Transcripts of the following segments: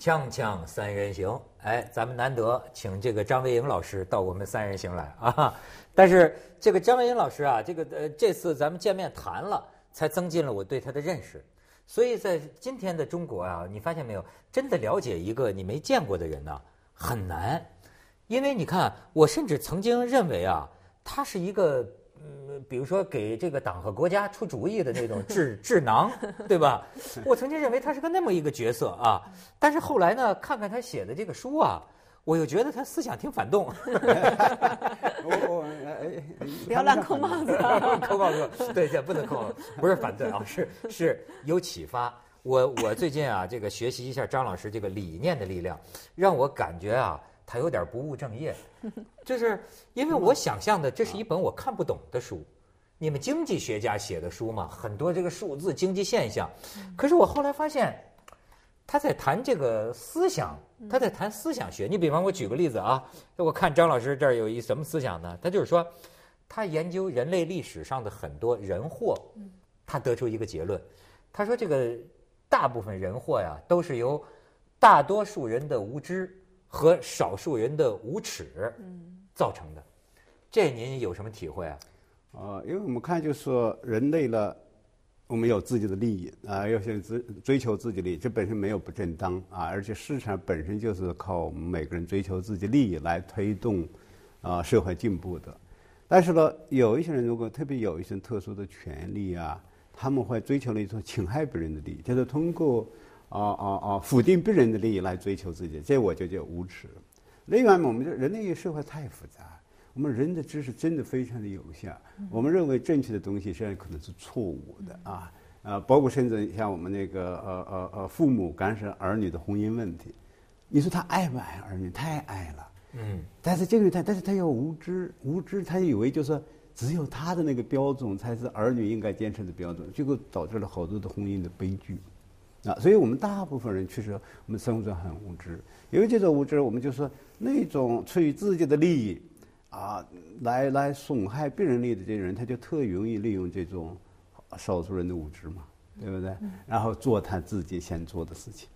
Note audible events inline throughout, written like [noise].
锵锵三人行，哎，咱们难得请这个张维迎老师到我们三人行来啊。[laughs] 但是这个张维迎老师啊，这个呃，这次咱们见面谈了，才增进了我对他的认识。所以在今天的中国啊，你发现没有，真的了解一个你没见过的人呢很难，因为你看，我甚至曾经认为啊，他是一个。嗯，比如说给这个党和国家出主意的那种智 [laughs] 智囊，对吧？我曾经认为他是个那么一个角色啊，但是后来呢，看看他写的这个书啊，我又觉得他思想挺反动。[laughs] 我我不要乱扣帽子，[laughs] 扣帽子，对，这不能扣，不是反对啊，是是有启发。我我最近啊，这个学习一下张老师这个理念的力量，让我感觉啊。他有点不务正业，[laughs] 就是因为我想象的这是一本我看不懂的书，你们经济学家写的书嘛，很多这个数字、经济现象。可是我后来发现，他在谈这个思想，他在谈思想学。你比方我举个例子啊，我看张老师这儿有一什么思想呢？他就是说，他研究人类历史上的很多人祸，他得出一个结论，他说这个大部分人祸呀，都是由大多数人的无知。和少数人的无耻造成的，这您有什么体会啊？啊，因为我们看，就是说人类呢，我们有自己的利益啊，要想追追求自己利益，这本身没有不正当啊，而且市场本身就是靠我们每个人追求自己利益来推动啊社会进步的。但是呢，有一些人如果特别有一些特殊的权利啊，他们会追求了一种侵害别人的利益，就是通过。啊啊啊！否定别人的利益来追求自己，这我就叫无耻。另外，我们这人类社会太复杂，我们人的知识真的非常的有限。我们认为正确的东西，实际上可能是错误的啊啊！包括甚至像我们那个呃呃呃，父母干涉儿女的婚姻问题，你说他爱不爱儿女？太爱了。嗯。但是这个他，但是他又无知，无知他以为就是只有他的那个标准才是儿女应该坚持的标准，结果导致了好多的婚姻的悲剧。啊，所以我们大部分人确实，我们生活中很无知。因为这种无知，我们就说那种出于自己的利益，啊，来来损害别人利益的这些人，他就特容易利用这种少数人的无知嘛，对不对？然后做他自己想做的事情。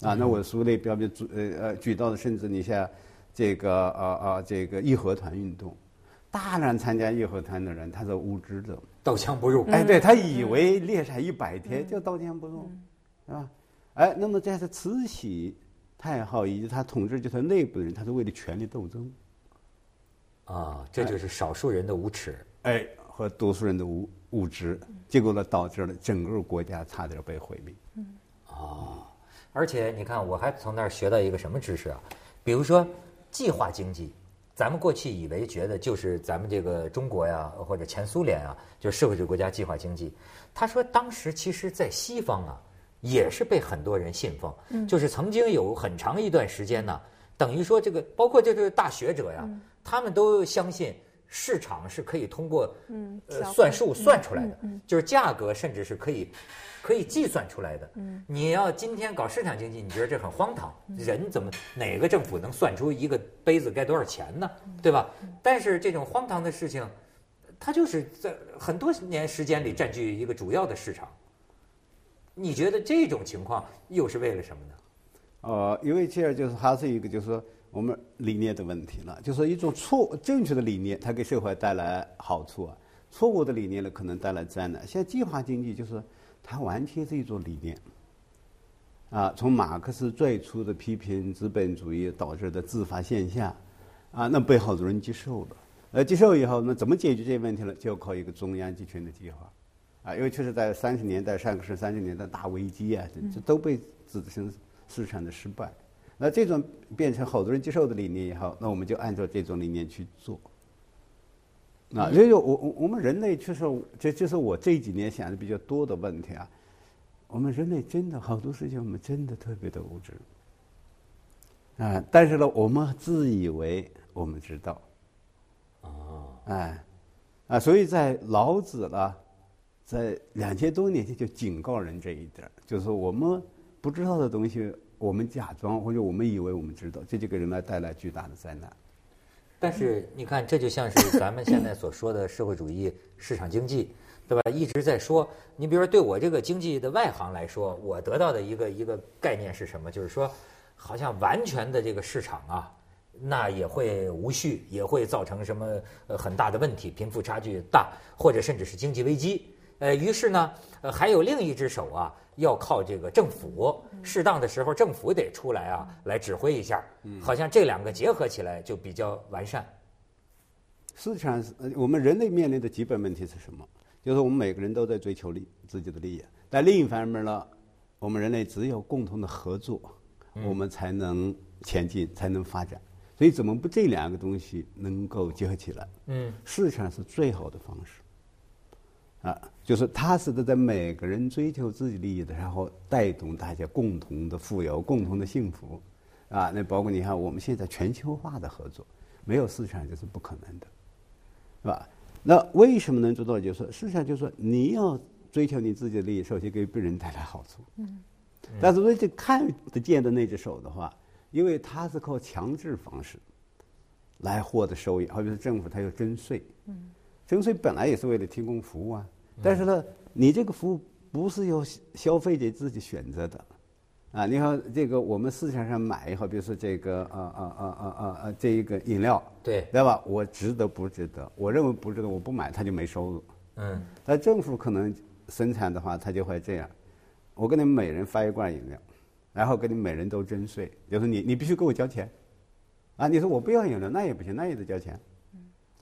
啊，那我书里表面举呃呃举到的，甚至你像这个啊啊这个义和团运动，大量参加义和团的人，他是无知的，刀枪不入。哎，对他以为猎杀一百天就刀枪不入。是吧？哎，那么在这慈禧太后以及他统治集团内部的人，他是为了权力斗争。啊，这就是少数人的无耻，哎，和多数人的无无知，结果呢，导致了整个国家差点被毁灭。嗯，哦，而且你看，我还从那儿学到一个什么知识啊？比如说计划经济，咱们过去以为觉得就是咱们这个中国呀，或者前苏联啊，就是社会主义国家计划经济。他说，当时其实在西方啊。也是被很多人信奉，就是曾经有很长一段时间呢，等于说这个包括这个大学者呀，他们都相信市场是可以通过呃算术算出来的，就是价格甚至是可以可以计算出来的。你要今天搞市场经济，你觉得这很荒唐？人怎么哪个政府能算出一个杯子该多少钱呢？对吧？但是这种荒唐的事情，它就是在很多年时间里占据一个主要的市场。你觉得这种情况又是为了什么呢？呃，因为这样就是还是一个就是说我们理念的问题了，就是一种错正确的理念，它给社会带来好处啊；错误的理念呢，可能带来灾难。像计划经济，就是它完全是一种理念啊。从马克思最初的批评资本主义导致的自发现象啊，那被好多人接受了。呃，接受以后，那怎么解决这些问题呢？就靠一个中央集权的计划。啊，因为确实在三十年代，上个世纪三十年代大危机啊，这这都被指成市场的失败。那这种变成好多人接受的理念以后，那我们就按照这种理念去做。啊，所以我我我们人类确实，这就是我这几年想的比较多的问题啊。我们人类真的好多事情，我们真的特别的无知。啊，但是呢，我们自以为我们知道。哦。哎，啊，所以在老子了。在两千多年前就警告人这一点，就是说我们不知道的东西，我们假装或者我们以为我们知道，这就给人类带来巨大的灾难。但是你看，这就像是咱们现在所说的社会主义市场经济，对吧？一直在说，你比如说对我这个经济的外行来说，我得到的一个一个概念是什么？就是说，好像完全的这个市场啊，那也会无序，也会造成什么呃很大的问题，贫富差距大，或者甚至是经济危机。呃，于是呢，呃，还有另一只手啊，要靠这个政府，适当的时候政府得出来啊，来指挥一下。好像这两个结合起来就比较完善。实际上，呃我们人类面临的基本问题是什么？就是我们每个人都在追求利自己的利益，但另一方面呢，我们人类只有共同的合作，我们才能前进，才能发展。所以，怎么不这两个东西能够结合起来？嗯，实际上是最好的方式。啊，就是踏实的在每个人追求自己利益的时候，带动大家共同的富有、共同的幸福。啊，那包括你看，我们现在全球化的合作，没有市场就是不可能的，是吧？那为什么能做到？就是说，事实上就是说，你要追求你自己的利益，首先给别人带来好处。嗯。但是，为这看得见的那只手的话，因为它是靠强制方式来获得收益，好比是政府它有征税。嗯。征税本来也是为了提供服务啊，但是呢，你这个服务不是由消费者自己选择的，啊，你看这个我们市场上买也好，比如说这个啊啊啊啊啊啊这一个饮料，对，对吧？我值得不值得？我认为不值得，我不买，他就没收入。嗯，但政府可能生产的话，他就会这样：我给你们每人发一罐饮料，然后给你们每人都征税，就是你你必须给我交钱，啊，你说我不要饮料，那也不行，那也得交钱。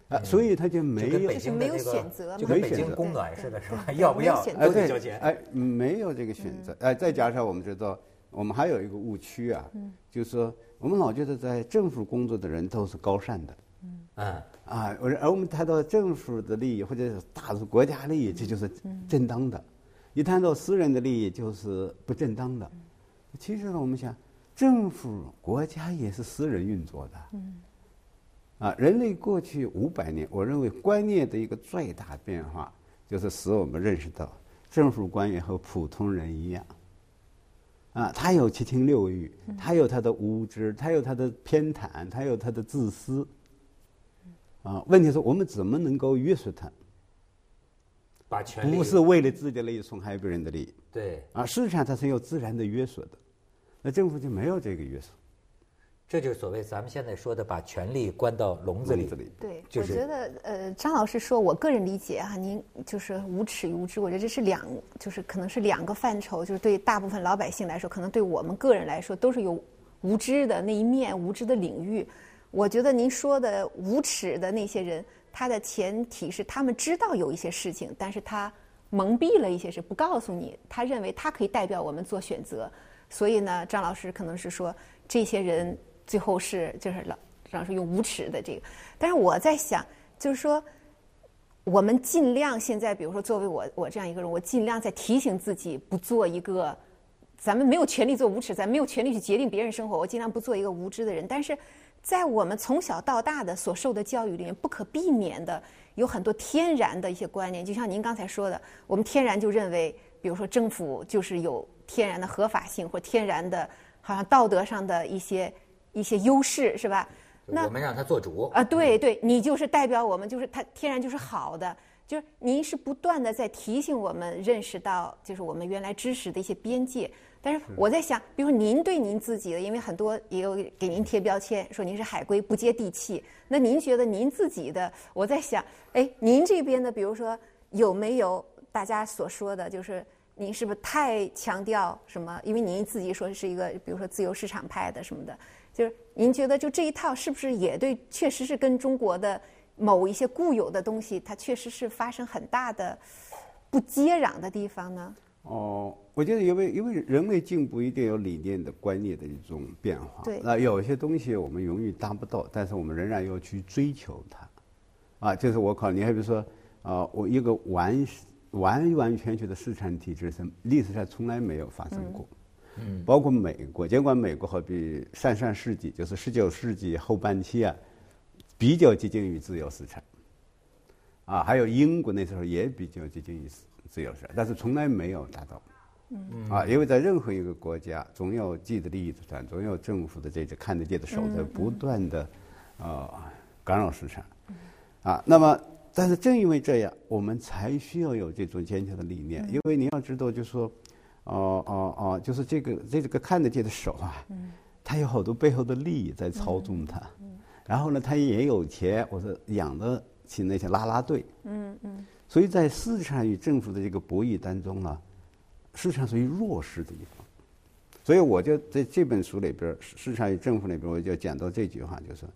啊，所以他就没有就没有这个选择嘛就跟北京没选择供暖似的，是吧？要不要？没有选择都哎，对得交钱。哎，没有这个选择。哎，再加上我们知道，我们还有一个误区啊，就是说我们老觉得在政府工作的人都是高尚的嗯，啊，而而我们谈到政府的利益或者是大的国家利益，这就是正当的；一谈到私人的利益，就是不正当的。其实呢，我们想，政府、国家也是私人运作的。啊，人类过去五百年，我认为观念的一个最大变化，就是使我们认识到，政府官员和普通人一样。啊，他有七情六欲，他有他的无知，他有他的偏袒，他有他的自私。啊，问题是我们怎么能够约束他？把权力不是为了自己的利益损害别人的利益。对，啊，市场它是有自然的约束的，那政府就没有这个约束。这就是所谓咱们现在说的把权力关到笼子里。对，就是我觉得呃，张老师说，我个人理解哈、您就是无耻与无知，我觉得这是两，就是可能是两个范畴，就是对大部分老百姓来说，可能对我们个人来说，都是有无知的那一面，无知的领域。我觉得您说的无耻的那些人，他的前提是他们知道有一些事情，但是他蒙蔽了一些事，不告诉你，他认为他可以代表我们做选择，所以呢，张老师可能是说这些人最后是就是老老师用无耻的这个，但是我在想，就是说我们尽量现在，比如说作为我我这样一个人，我尽量在提醒自己不做一个，咱们没有权利做无耻，咱没有权利去决定别人生活，我尽量不做一个无知的人，但是。在我们从小到大的所受的教育里面，不可避免的有很多天然的一些观念，就像您刚才说的，我们天然就认为，比如说政府就是有天然的合法性或天然的，好像道德上的一些一些优势，是吧？那我们让他做主。啊，对对，你就是代表我们，就是他天然就是好的，就是您是不断的在提醒我们认识到，就是我们原来知识的一些边界。但是我在想，比如说您对您自己的，因为很多也有给您贴标签，说您是海归不接地气。那您觉得您自己的，我在想，哎，您这边的，比如说有没有大家所说的，就是您是不是太强调什么？因为您自己说是一个，比如说自由市场派的什么的，就是您觉得就这一套是不是也对，确实是跟中国的某一些固有的东西，它确实是发生很大的不接壤的地方呢？哦，我觉得因为因为人类进步一定有理念的观念的一种变化。对那有些东西我们永远达不到，但是我们仍然要去追求它。啊，就是我考虑，你还比如说，啊，我一个完完完全全的市场体制是历史上从来没有发生过。嗯，包括美国，尽管美国好比上上世纪，就是十九世纪后半期啊，比较接近于自由市场。啊，还有英国那时候也比较接近于自自由市场，但是从来没有达到。嗯啊，因为在任何一个国家，总有既得利益集团，总有政府的这只看得见的手在不断的，呃，干扰市场。啊，那么，但是正因为这样，我们才需要有这种坚强的理念，因为你要知道，就是说，哦哦哦，就是这个这个看得见的手啊，他有好多背后的利益在操纵他，然后呢，他也有钱，我说养得起那些拉拉队，嗯嗯，所以在市场与政府的这个博弈当中呢，市场属于弱势的一方，所以我就在这本书里边儿，市市场与政府里边儿，我就讲到这句话，就是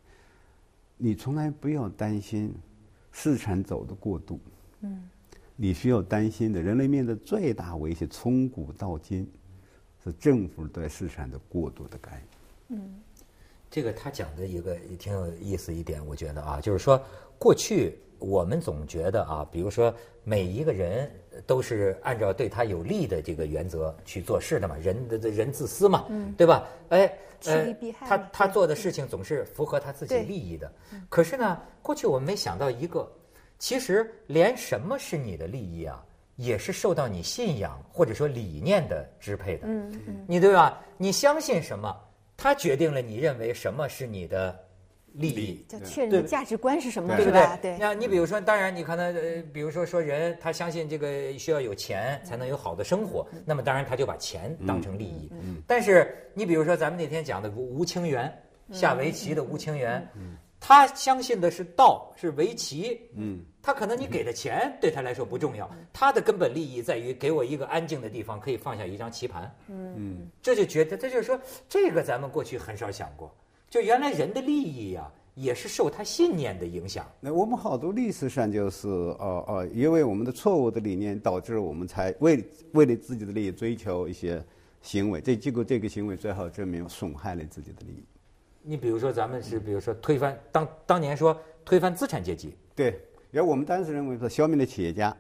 你从来不要担心市场走的过度，嗯，你需要担心的，人类面对最大威胁，从古到今，是政府对市场的过度的干预。嗯这个他讲的一个也挺有意思一点，我觉得啊，就是说过去我们总觉得啊，比如说每一个人都是按照对他有利的这个原则去做事的嘛，人的的人自私嘛，对吧？哎，趋利避害他他做的事情总是符合他自己利益的。可是呢，过去我们没想到一个，其实连什么是你的利益啊，也是受到你信仰或者说理念的支配的。嗯嗯，你对吧？你相信什么，它决定了你认为什么是你的利益。叫确认价值观是什么，对不对是吧？？对，那你比如说，当然你看他，呃，比如说说人，他相信这个需要有钱才能有好的生活，那么当然他就把钱当成利益。嗯但是你比如说咱们那天讲的吴吴清源，下围棋的吴清源，他相信的是道，是围棋。嗯，他可能你给的钱对他来说不重要，他的根本利益在于给我一个安静的地方，可以放下一张棋盘。嗯，这就觉得，这就是说，这个咱们过去很少想过，就原来人的利益呀、也是受他信念的影响。那我们好多历史上就是哦哦，因为我们的错误的理念，导致我们才为为了自己的利益追求一些行为，这结果这个行为最后证明损害了自己的利益。你比如说，咱们是比如说推翻当当年说推翻资产阶级对，然后我们当时认为说消灭了企业家，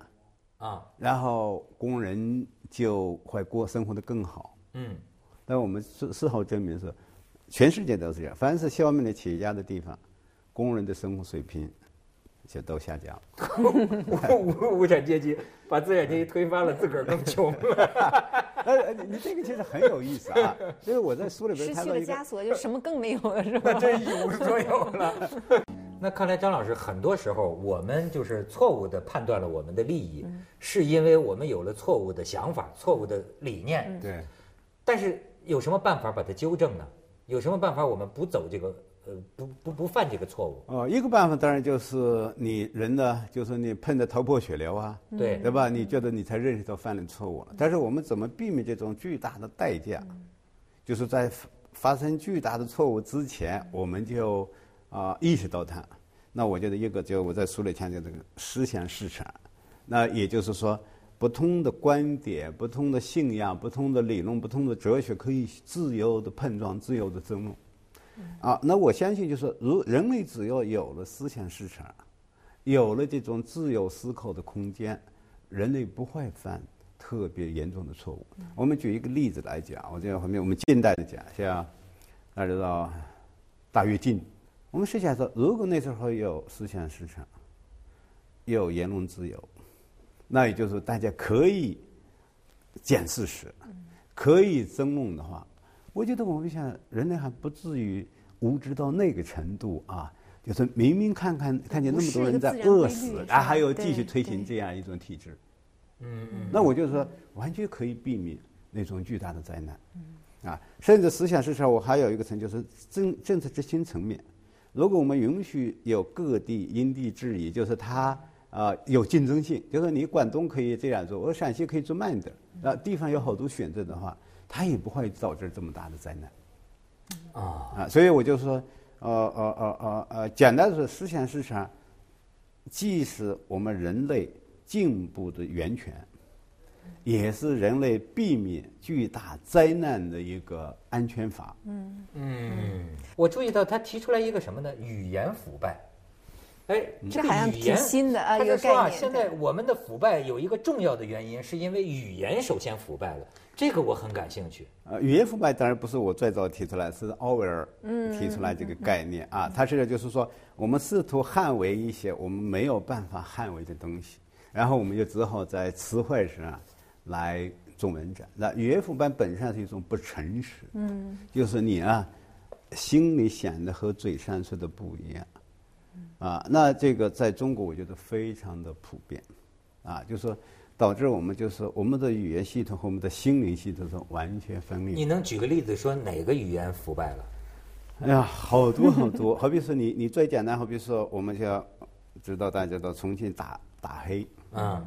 啊，然后工人就会过生活的更好。嗯，但我们事事后证明是，全世界都是这样，凡是消灭了企业家的地方，工人的生活水平就都下降了。[laughs] 无无产阶级把资产阶级推翻了，自个儿更穷了。呃，呃你你这个其实很有意思啊，[laughs] 因为我在书里边失去了枷锁，就什么更没有了，是吧？真一无所有了。[laughs] 那看来张老师，很多时候我们就是错误的判断了我们的利益，是因为我们有了错误的想法、错误的理念。对。但是有什么办法把它纠正呢？有什么办法我们不走这个呃不不不犯这个错误？哦，一个办法当然就是你人呢，就是你碰得头破血流啊，对对吧？你觉得你才认识到犯了错误了。但是我们怎么避免这种巨大的代价？就是在发发生巨大的错误之前，我们就啊、意识到它。那我觉得一个就我在书里强调这个思想市场，那也就是说，不同的观点、不同的信仰、不同的理论、不同的哲学可以自由的碰撞、自由的争论。啊，那我相信就是，如人类只要有了思想市场，有了这种自由思考的空间，人类不会犯特别严重的错误。我们举一个例子来讲，我这后面我们近代的讲，像大家知道大跃进，我们试想说，如果那时候有思想市场，有言论自由，那也就是大家可以讲事实，可以争论的话，我觉得我们想人类还不至于无知到那个程度啊，就是明明看看看见那么多人在饿死然规律，啊，还有继续推行这样一种体制。嗯嗯。那我就说，完全可以避免那种巨大的灾难。啊，甚至思想市场，我还有一个层就是政政策执行层面。如果我们允许有各地因地制宜，就是它啊、有竞争性，就是你广东可以这样做，我陕西可以做慢一点儿，啊地方有好多选择的话，它也不会导致这么大的灾难。啊，啊，所以我就说，呃呃呃呃呃，简单的说，思想市场既是我们人类进步的源泉，也是人类避免巨大灾难的一个安全阀。嗯，我注意到他提出来一个什么呢？语言腐败。哎，这好像语言挺新的啊一个他就说啊，概念现在我们的腐败有一个重要的原因，是因为语言首先腐败了。这个我很感兴趣。呃，语言腐败当然不是我最早提出来，是奥威尔提出来这个概念啊。他是就是说，我们试图捍卫一些我们没有办法捍卫的东西，然后我们就只好在词汇上来做文章。那语言腐败本身是一种不诚实，嗯，就是你啊，心里想的和嘴上说的不一样，啊，那这个在中国我觉得非常的普遍，啊，就是说导致我们就是我们的语言系统和我们的心灵系统是完全分离。你能举个例子说哪个语言腐败了？哎呀，好多好多，好比说你你最简单，好比说我们就要知道大家都重庆打打黑，嗯，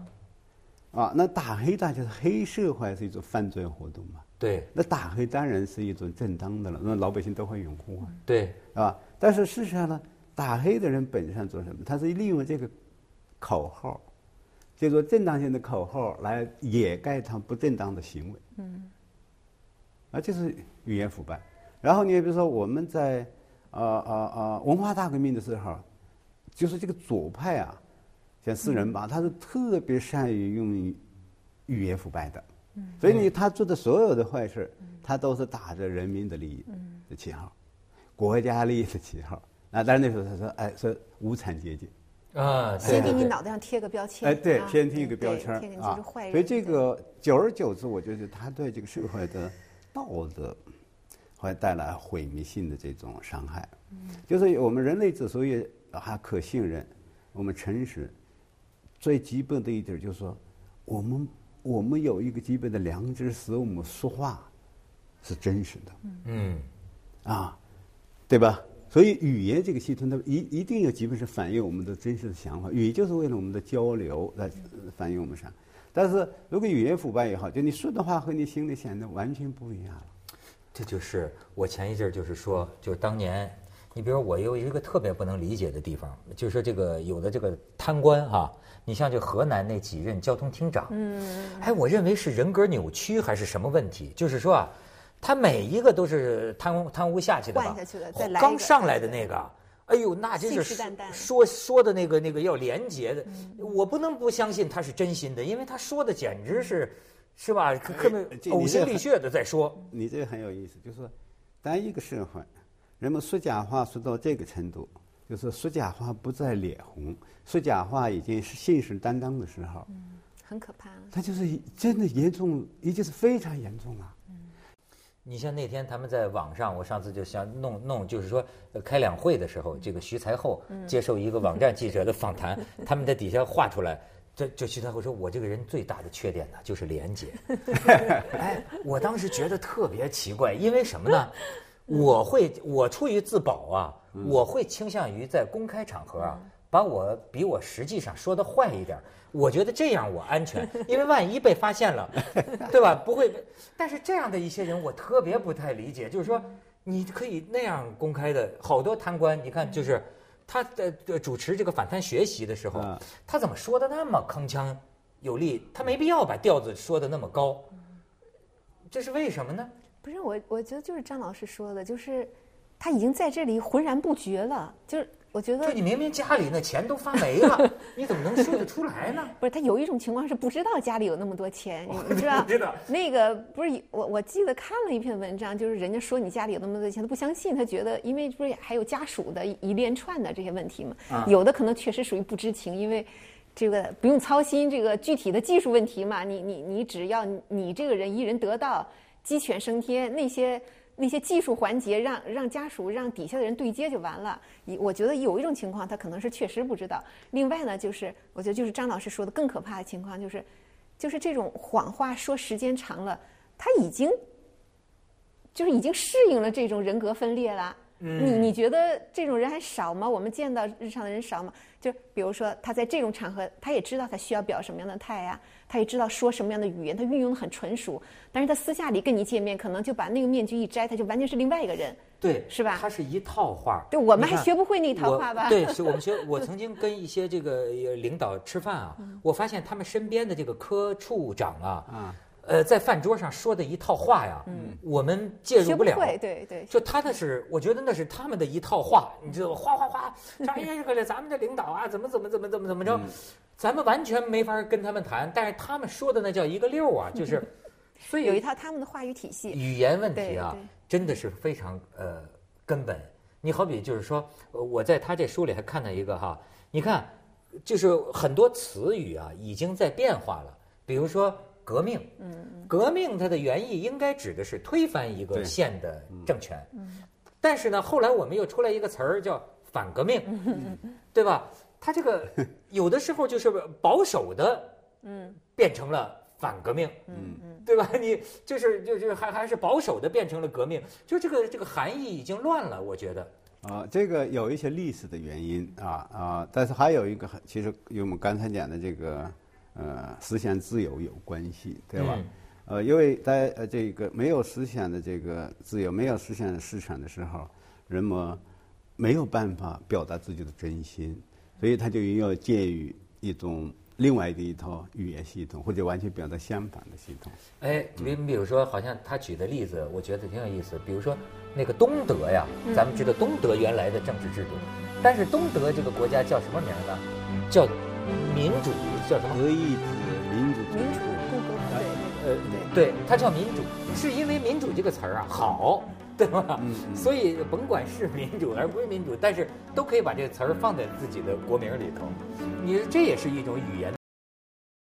啊，那打黑大家是黑社会是一种犯罪活动嘛？对那打黑当然是一种正当的了，那老百姓都会拥护啊，对，啊，但是事实上呢，打黑的人本质上做什么？他是利用这个口号，就说正当性的口号来掩盖他不正当的行为。嗯，啊，这是语言腐败。然后你比如说我们在啊啊啊文化大革命的时候，就是这个左派啊，像四人帮，他是特别善于用语语言腐败的。嗯所以你他做的所有的坏事，他都是打着人民的利益的旗号，国家利益的旗号。那但是那时候他说，哎，说无产阶级。啊，先给你脑袋上贴个标签，哎，对啊，先贴一个标签啊就是坏人。所以这个久而久之，我觉得他对这个社会的道德会带来毁灭性的这种伤害。[laughs] 就是我们人类之所以还可信任，我们诚实，最基本的一点就是说，我们我们有一个基本的良知，使我们说话是真实的。嗯，啊，对吧？所以语言这个系统，它一一定要基本是反映我们的真实的想法。语言就是为了我们的交流来呃反映我们啥。但是如果语言腐败也好，就你说的话和你心里想的完全不一样了。这就是我前一阵儿就是说，就是当年，你比如我有一个特别不能理解的地方，就是说这个有的这个贪官哈、你像这河南那几任交通厅长，嗯，哎，我认为是人格扭曲还是什么问题？就是说啊，他每一个都是贪污贪污下去的吧下去的再来刚上来的那个。哎呦，那真是说说说的那个那个要廉洁的，我不能不相信他是真心的，因为他说的简直是，是吧？可可能呕心沥血的在说。你这个很有意思，就是说，当一个社会人们说假话说到这个程度，就是说假话不再脸红，说假话已经是信誓旦旦的时候，很可怕。他就是真的严重，已经是非常严重了。你像那天他们在网上，我上次就想弄弄，就是说呃开两会的时候，这个徐才厚接受一个网站记者的访谈，[laughs] 他们在底下画出来，这这徐才厚说，我这个人最大的缺点呢就是廉洁。[laughs] 哎，我当时觉得特别奇怪，因为什么呢？我会我出于自保啊，我会倾向于在公开场合啊，把我比我实际上说的坏一点儿。我觉得这样我安全，因为万一被发现了，[laughs] 对吧？不会被。但是这样的一些人，我特别不太理解，就是说，你可以那样公开的，好多贪官，你看，就是他在呃主持这个反贪学习的时候嗯，他怎么说的那么铿锵有力？他没必要把调子说的那么高，这是为什么呢？不是我，我觉得就是张老师说的，就是他已经在这里浑然不觉了。就是我觉得就你明明家里那钱都发没了，[laughs] 你怎么能说得出来呢？[laughs] 不是他有一种情况是不知道家里有那么多钱，你你知道？不知道那个不是我我记得看了一篇文章，就是人家说你家里有那么多钱，他不相信，他觉得因为不是还有家属的一一连串的这些问题嘛，啊有的可能确实属于不知情，因为。这个不用操心这个具体的技术问题嘛，你你你只要你这个人一人得道，鸡犬升天，那些那些技术环节让让家属让底下的人对接就完了。一我觉得有一种情况他可能是确实不知道，另外呢就是我觉得就是张老师说的更可怕的情况就是，就是这种谎话说时间长了，他已经就是已经适应了这种人格分裂了。你你觉得这种人还少吗？我们见到日常的人少吗？就比如说他在这种场合，他也知道他需要表什么样的态呀、他也知道说什么样的语言，他运用的很纯熟。但是他私下里跟你见面，可能就把那个面具一摘，他就完全是另外一个人。对，是吧他是一套话。对我们还学不会那套话吧对，是我们学。[laughs] 我曾经跟一些这个呃领导吃饭啊，嗯我发现他们身边的这个科处长啊，啊，呃，在饭桌上说的一套话呀，我们介入不了。会，对对。就他那是，我觉得那是他们的一套话，你知道吗？哗哗哗，哎呀，[laughs] 这个咱们的领导啊，怎么怎么怎么怎么怎么着，咱们完全没法跟他们谈。但是他们说的那叫一个溜啊，就是，[laughs] 所以有一套他们的话语体系。语言问题啊真的是非常呃根本。你好比就是说，呃我在他这书里还看到一个哈，你看，就是很多词语啊已经在变化了。比如说革命，嗯，革命它的原意应该指的是推翻一个县的政权，但是呢，后来我们又出来一个词儿叫反革命，对吧？它这个 [laughs] 有的时候就是保守的嗯，变成了反革命，嗯嗯，对吧？你就是就是还还是保守的变成了革命，就这个这个含义已经乱了，我觉得。啊，这个有一些历史的原因啊啊，但是还有一个，其实与我们刚才讲的这个呃思想自由有关系，对吧？呃，因为在呃这个没有思想的这个自由，没有思想的市场的时候，人们没有办法表达自己的真心，所以他就要介于一种另外的一套语言系统，或者完全表达相反的系统。哎，你比如说，好像他举的例子，我觉得挺有意思。比如说。那个东德呀，咱们知道东德原来的政治制度，但是东德这个国家叫什么名呢？叫民主，叫什么？德意志民主。民主共和国。呃，对，它叫民主，是因为民主这个词儿啊好，对吧？所以甭管是民主而不是民主，但是都可以把这个词儿放在自己的国名里头。你这也是一种语言。